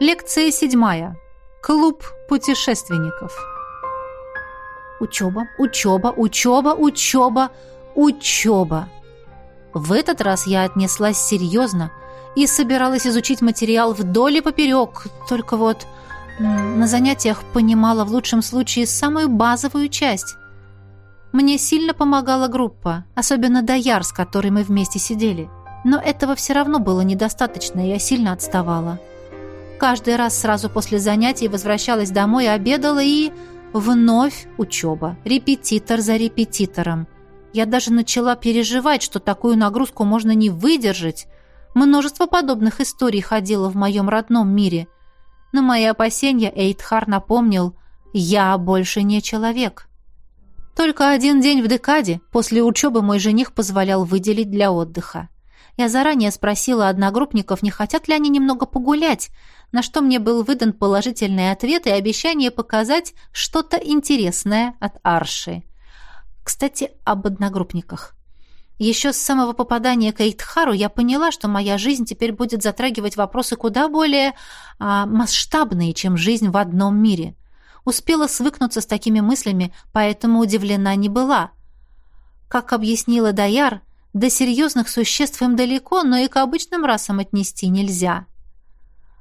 Лекция седьмая. Клуб путешественников. Учеба, учеба, учеба, учеба, учеба. В этот раз я отнеслась серьезно и собиралась изучить материал вдоль и поперек, только вот на занятиях понимала в лучшем случае самую базовую часть. Мне сильно помогала группа, особенно Даяр, с которой мы вместе сидели. Но этого все равно было недостаточно, и я сильно отставала. Каждый раз сразу после занятий возвращалась домой, обедала и... Вновь учеба. Репетитор за репетитором. Я даже начала переживать, что такую нагрузку можно не выдержать. Множество подобных историй ходило в моем родном мире. На мои опасения Эйдхар напомнил «Я больше не человек». Только один день в декаде после учебы мой жених позволял выделить для отдыха. Я заранее спросила одногруппников, не хотят ли они немного погулять, на что мне был выдан положительный ответ и обещание показать что-то интересное от Арши. Кстати, об одногруппниках. Еще с самого попадания к Эйтхару я поняла, что моя жизнь теперь будет затрагивать вопросы куда более а, масштабные, чем жизнь в одном мире. Успела свыкнуться с такими мыслями, поэтому удивлена не была. Как объяснила Даяр, до серьезных существ им далеко, но и к обычным расам отнести нельзя.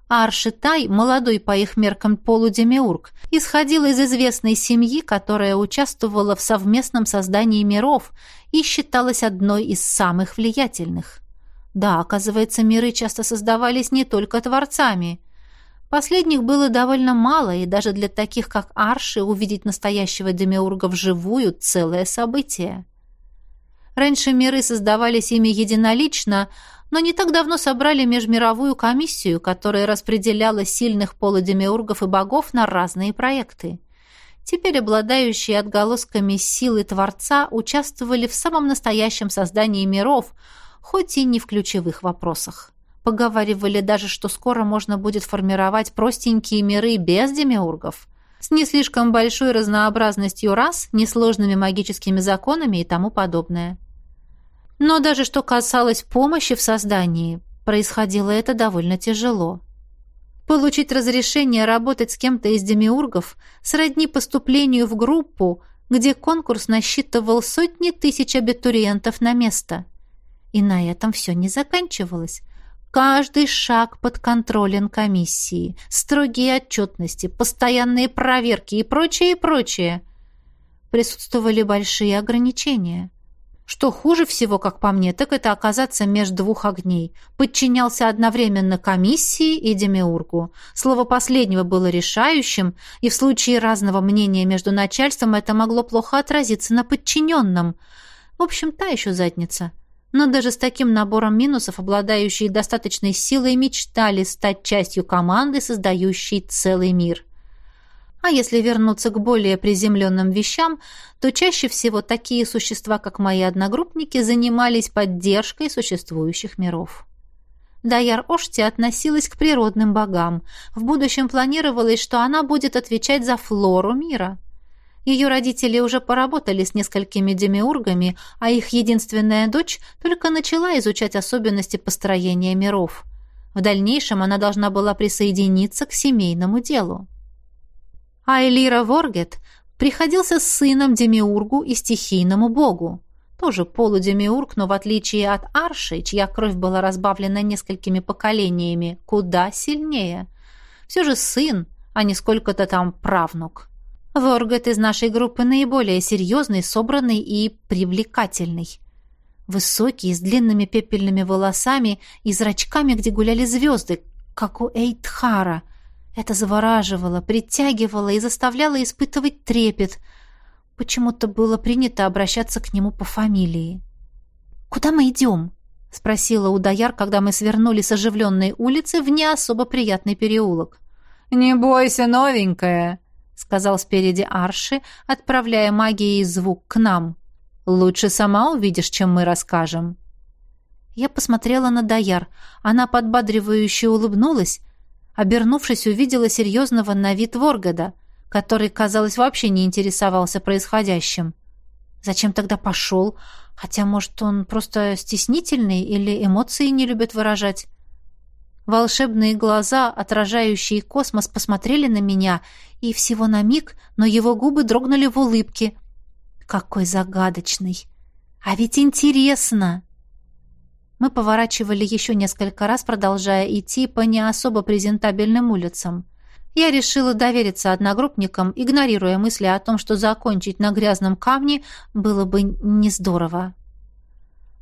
Аршитай, молодой по их меркам полудемиург, исходил из известной семьи, которая участвовала в совместном создании миров и считалась одной из самых влиятельных. Да, оказывается, миры часто создавались не только творцами. Последних было довольно мало, и даже для таких, как Арши, увидеть настоящего демиурга вживую – целое событие. Раньше миры создавались ими единолично, но не так давно собрали межмировую комиссию, которая распределяла сильных полудемиургов и богов на разные проекты. Теперь обладающие отголосками силы Творца участвовали в самом настоящем создании миров, хоть и не в ключевых вопросах. Поговаривали даже, что скоро можно будет формировать простенькие миры без демиургов – с не слишком большой разнообразностью рас, несложными магическими законами и тому подобное. Но даже что касалось помощи в создании, происходило это довольно тяжело. Получить разрешение работать с кем-то из демиургов сродни поступлению в группу, где конкурс насчитывал сотни тысяч абитуриентов на место. И на этом все не заканчивалось. Каждый шаг под контролем комиссии, строгие отчетности, постоянные проверки и прочее, и прочее. Присутствовали большие ограничения. Что хуже всего, как по мне, так это оказаться между двух огней. Подчинялся одновременно комиссии и демиургу. Слово последнего было решающим, и в случае разного мнения между начальством это могло плохо отразиться на подчиненном. В общем, та еще задница. Но даже с таким набором минусов, обладающие достаточной силой, мечтали стать частью команды, создающей целый мир. А если вернуться к более приземленным вещам, то чаще всего такие существа, как мои одногруппники, занимались поддержкой существующих миров. Даяр Ошти относилась к природным богам. В будущем планировалось, что она будет отвечать за флору мира. Ее родители уже поработали с несколькими демиургами, а их единственная дочь только начала изучать особенности построения миров. В дальнейшем она должна была присоединиться к семейному делу. Айлира Воргет приходился сыном демиургу и стихийному богу. Тоже полудемиург, но в отличие от Арши, чья кровь была разбавлена несколькими поколениями, куда сильнее. Все же сын, а не сколько-то там правнук. Воргет из нашей группы наиболее серьезный, собранный и привлекательный. Высокий, с длинными пепельными волосами и зрачками, где гуляли звезды, как у Эйтхара — это завораживало, притягивало и заставляло испытывать трепет. Почему-то было принято обращаться к нему по фамилии. «Куда мы идем?» — спросила Удаяр, когда мы свернули с оживленной улицы в не особо приятный переулок. «Не бойся, новенькая», — сказал спереди Арши, отправляя магией звук к нам. «Лучше сама увидишь, чем мы расскажем». Я посмотрела на Даяр. Она подбадривающе улыбнулась, Обернувшись, увидела серьезного на вид Воргода, который, казалось, вообще не интересовался происходящим. Зачем тогда пошел? Хотя, может, он просто стеснительный или эмоции не любит выражать? Волшебные глаза, отражающие космос, посмотрели на меня, и всего на миг, но его губы дрогнули в улыбке. Какой загадочный! А ведь интересно! Мы поворачивали еще несколько раз, продолжая идти по не особо презентабельным улицам. Я решила довериться одногруппникам, игнорируя мысли о том, что закончить на грязном камне было бы не здорово.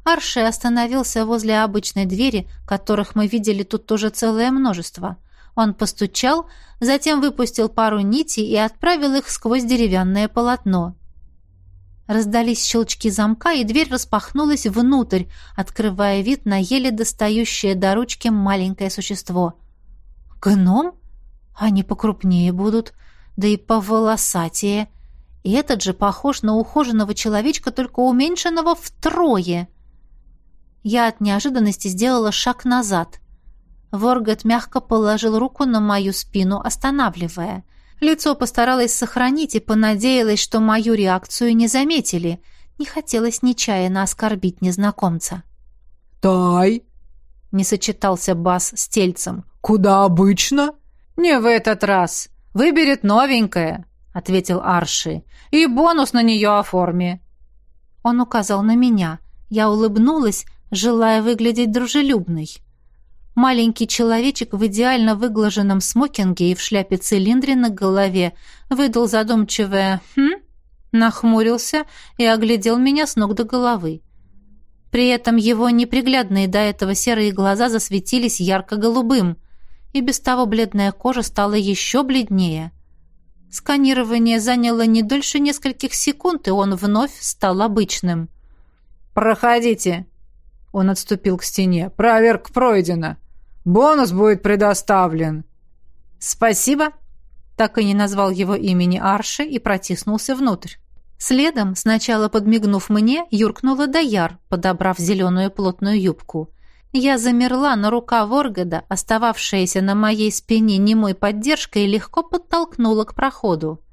Арши остановился возле обычной двери, которых мы видели тут тоже целое множество. Он постучал, затем выпустил пару нитей и отправил их сквозь деревянное полотно. Раздались щелчки замка, и дверь распахнулась внутрь, открывая вид на еле достающее до ручки маленькое существо. «Гном? Они покрупнее будут, да и поволосатее. И этот же похож на ухоженного человечка, только уменьшенного втрое». Я от неожиданности сделала шаг назад. Воргет мягко положил руку на мою спину, останавливая. Лицо постаралась сохранить и понадеялась, что мою реакцию не заметили. Не хотелось нечаянно оскорбить незнакомца. «Тай!» — не сочетался бас с тельцем. «Куда обычно?» «Не в этот раз. Выберет новенькое», — ответил Арши. «И бонус на нее оформи». Он указал на меня. Я улыбнулась, желая выглядеть дружелюбной. Маленький человечек в идеально выглаженном смокинге и в шляпе-цилиндре на голове выдал задумчивое «хм?», нахмурился и оглядел меня с ног до головы. При этом его неприглядные до этого серые глаза засветились ярко-голубым, и без того бледная кожа стала еще бледнее. Сканирование заняло не дольше нескольких секунд, и он вновь стал обычным. «Проходите», он отступил к стене. «Проверка пройдена. Бонус будет предоставлен». «Спасибо». Так и не назвал его имени Арши и протиснулся внутрь. Следом, сначала подмигнув мне, юркнула Даяр, подобрав зеленую плотную юбку. Я замерла, но рука Воргода, остававшаяся на моей спине немой поддержкой, легко подтолкнула к проходу.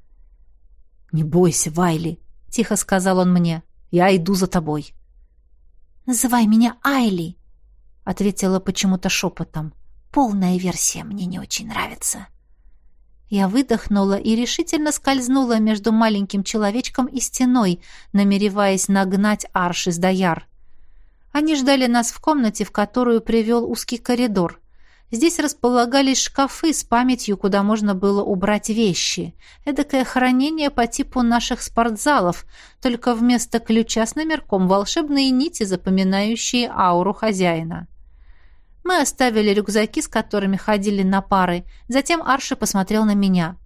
«Не бойся, Вайли», — тихо сказал он мне. «Я иду за тобой». «Называй меня Айли», — ответила почему-то шепотом. «Полная версия мне не очень нравится». Я выдохнула и решительно скользнула между маленьким человечком и стеной, намереваясь нагнать Арш из Даяр. Они ждали нас в комнате, в которую привел узкий коридор. Здесь располагались шкафы с памятью, куда можно было убрать вещи. Эдакое хранение по типу наших спортзалов, только вместо ключа с номерком волшебные нити, запоминающие ауру хозяина. Мы оставили рюкзаки, с которыми ходили на пары. Затем Арши посмотрел на меня.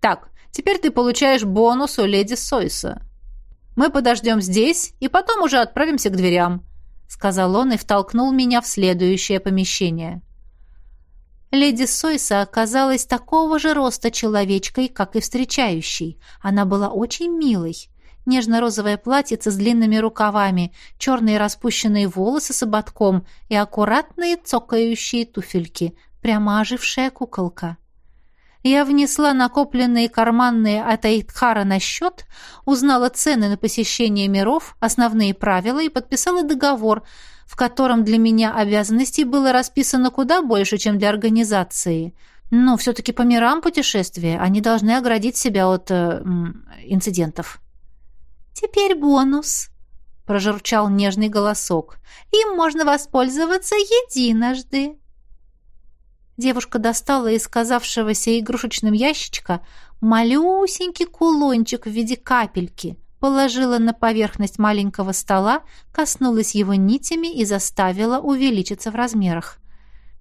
«Так, теперь ты получаешь бонус у леди Сойса. Мы подождем здесь и потом уже отправимся к дверям», — сказал он и втолкнул меня в следующее помещение. Леди Сойса оказалась такого же роста человечкой, как и встречающей. Она была очень милой. Нежно-розовое платьице с длинными рукавами, черные распущенные волосы с ободком и аккуратные цокающие туфельки. Прямо ожившая куколка. Я внесла накопленные карманные от Эйтхара на счет, узнала цены на посещение миров, основные правила и подписала договор — в котором для меня обязанностей было расписано куда больше, чем для организации. Но все-таки по мирам путешествия они должны оградить себя от э, инцидентов. «Теперь бонус», — прожурчал нежный голосок. «Им можно воспользоваться единожды». Девушка достала из казавшегося игрушечным ящичка малюсенький кулончик в виде капельки — положила на поверхность маленького стола, коснулась его нитями и заставила увеличиться в размерах.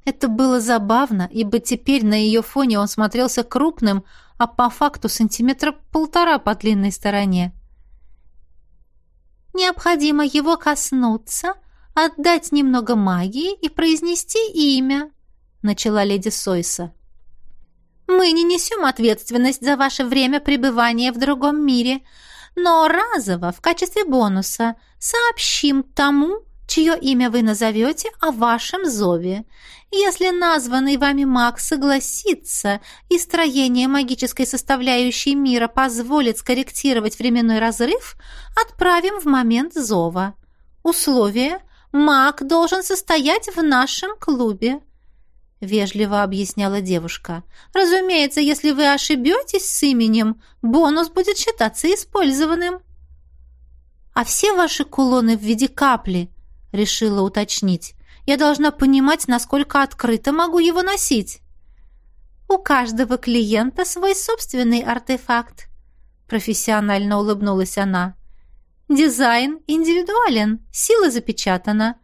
Это было забавно, ибо теперь на ее фоне он смотрелся крупным, а по факту сантиметра полтора по длинной стороне. «Необходимо его коснуться, отдать немного магии и произнести имя», — начала леди Сойса. «Мы не несем ответственность за ваше время пребывания в другом мире», но разово, в качестве бонуса, сообщим тому, чье имя вы назовете о вашем зове. Если названный вами маг согласится, и строение магической составляющей мира позволит скорректировать временной разрыв, отправим в момент зова. Условие – маг должен состоять в нашем клубе. — вежливо объясняла девушка. «Разумеется, если вы ошибетесь с именем, бонус будет считаться использованным». «А все ваши кулоны в виде капли?» — решила уточнить. «Я должна понимать, насколько открыто могу его носить». «У каждого клиента свой собственный артефакт», — профессионально улыбнулась она. «Дизайн индивидуален, сила запечатана».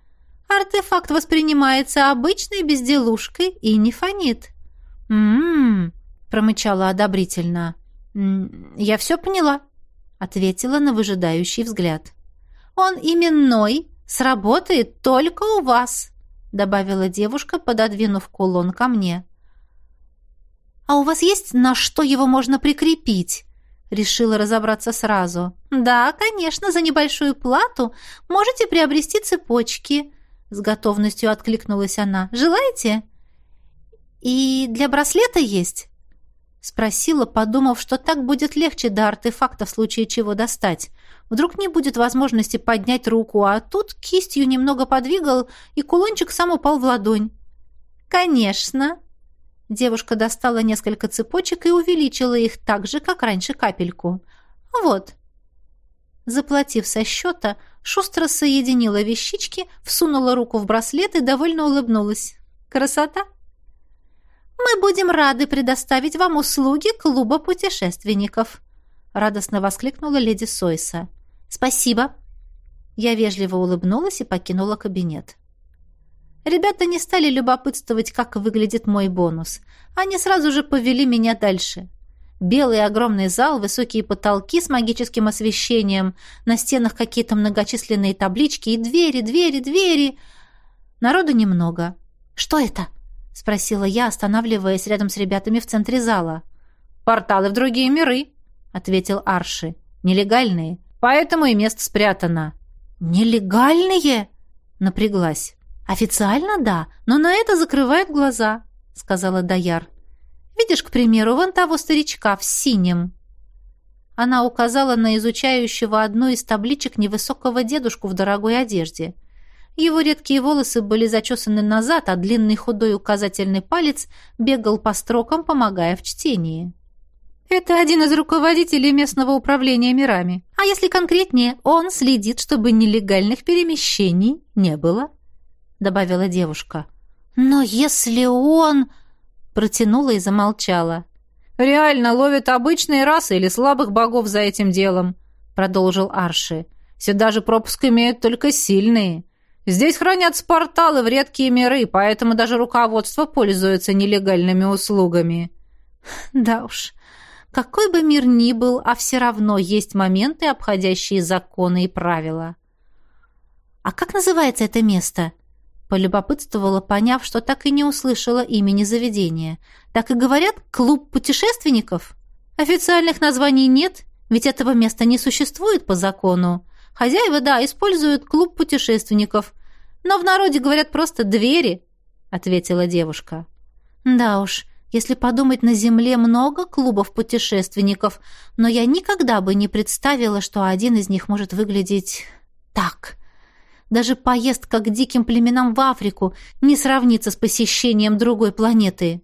Артефакт воспринимается обычной безделушкой и не фонит. «М-м-м», промычала одобрительно. «Я все поняла», — ответила на выжидающий взгляд. «Он именной, сработает только у вас», — добавила девушка, пододвинув кулон ко мне. «А у вас есть на что его можно прикрепить?» Решила разобраться сразу. «Да, конечно, за небольшую плату можете приобрести цепочки. С готовностью откликнулась она. «Желаете?» «И для браслета есть?» Спросила, подумав, что так будет легче до артефакта в случае чего достать. Вдруг не будет возможности поднять руку, а тут кистью немного подвигал, и кулончик сам упал в ладонь. «Конечно!» Девушка достала несколько цепочек и увеличила их так же, как раньше капельку. «Вот». Заплатив со счета, шустро соединила вещички, всунула руку в браслет и довольно улыбнулась. «Красота!» «Мы будем рады предоставить вам услуги клуба путешественников», радостно воскликнула леди Сойса. «Спасибо!» Я вежливо улыбнулась и покинула кабинет. Ребята не стали любопытствовать, как выглядит мой бонус. Они сразу же повели меня дальше. Белый огромный зал, высокие потолки с магическим освещением, на стенах какие-то многочисленные таблички и двери, двери, двери. Народу немного. «Что это?» — спросила я, останавливаясь рядом с ребятами в центре зала. «Порталы в другие миры», — ответил Арши. «Нелегальные, поэтому и место спрятано». «Нелегальные?» — напряглась. «Официально да, но на это закрывают глаза», — сказала Даяр. Видишь, к примеру, вон того старичка в синем». Она указала на изучающего одну из табличек невысокого дедушку в дорогой одежде. Его редкие волосы были зачесаны назад, а длинный худой указательный палец бегал по строкам, помогая в чтении. Это один из руководителей местного управления мирами. А если конкретнее, он следит, чтобы нелегальных перемещений не было, добавила девушка. Но если он протянула и замолчала. «Реально ловят обычные расы или слабых богов за этим делом», — продолжил Арши. «Сюда же пропуск имеют только сильные. Здесь хранятся порталы в редкие миры, поэтому даже руководство пользуется нелегальными услугами». «Да уж, какой бы мир ни был, а все равно есть моменты, обходящие законы и правила». «А как называется это место?» Полюбопытствовала, поняв, что так и не услышала имени заведения. Так и говорят «клуб путешественников». Официальных названий нет, ведь этого места не существует по закону. Хозяева, да, используют клуб путешественников, но в народе говорят просто «двери», — ответила девушка. Да уж, если подумать, на Земле много клубов путешественников, но я никогда бы не представила, что один из них может выглядеть так. Даже поездка к диким племенам в Африку не сравнится с посещением другой планеты.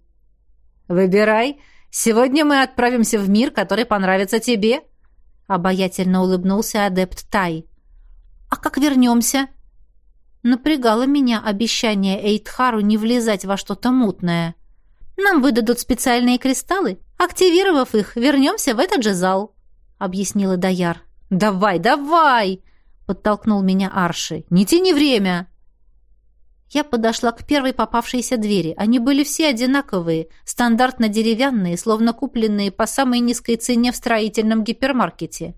«Выбирай. Сегодня мы отправимся в мир, который понравится тебе», — обаятельно улыбнулся адепт Тай. «А как вернемся?» Напрягало меня обещание Эйтхару не влезать во что-то мутное. «Нам выдадут специальные кристаллы. Активировав их, вернемся в этот же зал», — объяснила Даяр. «Давай, давай!» — подтолкнул меня Арши. «Не тяни время!» Я подошла к первой попавшейся двери. Они были все одинаковые, стандартно деревянные, словно купленные по самой низкой цене в строительном гипермаркете.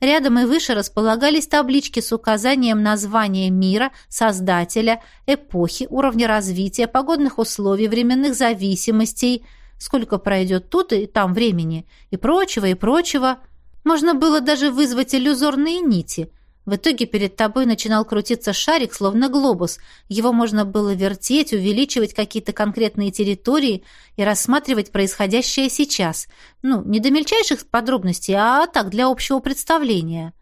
Рядом и выше располагались таблички с указанием названия мира, создателя, эпохи, уровня развития, погодных условий, временных зависимостей, сколько пройдет тут и там времени, и прочего, и прочего — можно было даже вызвать иллюзорные нити. В итоге перед тобой начинал крутиться шарик, словно глобус. Его можно было вертеть, увеличивать какие-то конкретные территории и рассматривать происходящее сейчас. Ну, не до мельчайших подробностей, а так, для общего представления.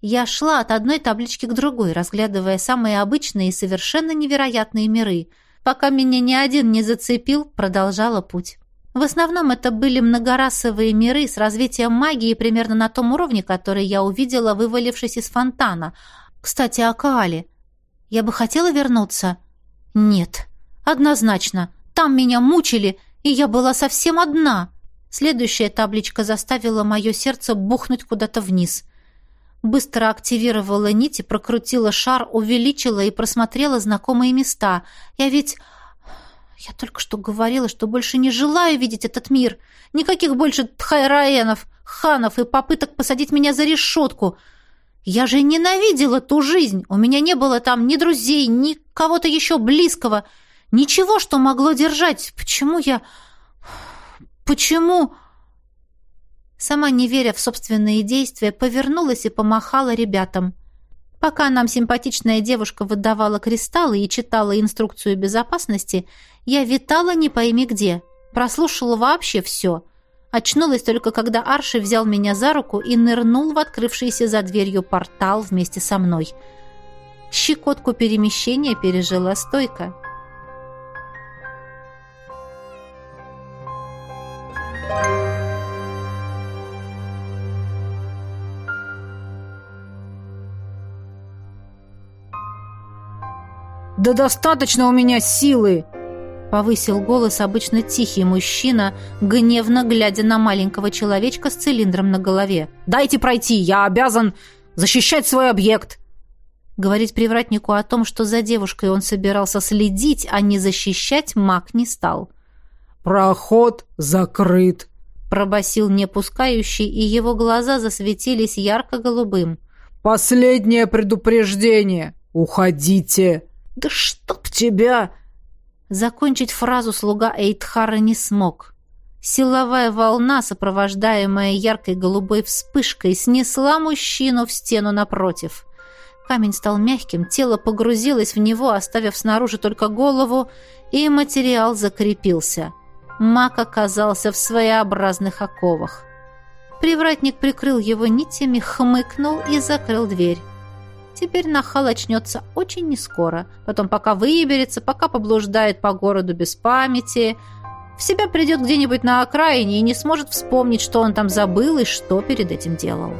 Я шла от одной таблички к другой, разглядывая самые обычные и совершенно невероятные миры. пока меня ни один не зацепил, продолжала путь. В основном это были многорасовые миры с развитием магии примерно на том уровне, который я увидела, вывалившись из фонтана. Кстати, о Каале. Я бы хотела вернуться? Нет. Однозначно. Там меня мучили, и я была совсем одна. Следующая табличка заставила мое сердце бухнуть куда-то вниз. Быстро активировала нить и прокрутила шар, увеличила и просмотрела знакомые места. Я ведь... Я только что говорила, что больше не желаю видеть этот мир. Никаких больше тхайраенов, ханов и попыток посадить меня за решетку. Я же ненавидела ту жизнь. У меня не было там ни друзей, ни кого-то еще близкого. Ничего, что могло держать. Почему я... Почему...» Сама, не веря в собственные действия, повернулась и помахала ребятам. Пока нам симпатичная девушка выдавала кристаллы и читала инструкцию безопасности, я витала не пойми где. Прослушала вообще все. Очнулась только, когда Арши взял меня за руку и нырнул в открывшийся за дверью портал вместе со мной. Щекотку перемещения пережила стойко. «Да достаточно у меня силы!» Повысил голос обычно тихий мужчина, гневно глядя на маленького человечка с цилиндром на голове. «Дайте пройти, я обязан защищать свой объект!» Говорить привратнику о том, что за девушкой он собирался следить, а не защищать, маг не стал. «Проход закрыт», — пробасил непускающий, и его глаза засветились ярко-голубым. «Последнее предупреждение! Уходите!» «Да чтоб тебя!» Закончить фразу слуга Эйтхара не смог. Силовая волна, сопровождаемая яркой голубой вспышкой, снесла мужчину в стену напротив. Камень стал мягким, тело погрузилось в него, оставив снаружи только голову, и материал закрепился. Маг оказался в своеобразных оковах. Привратник прикрыл его нитями, хмыкнул и закрыл дверь. Теперь нахал очнется очень нескоро. Потом пока выберется, пока поблуждает по городу без памяти. В себя придет где-нибудь на окраине и не сможет вспомнить, что он там забыл и что перед этим делал.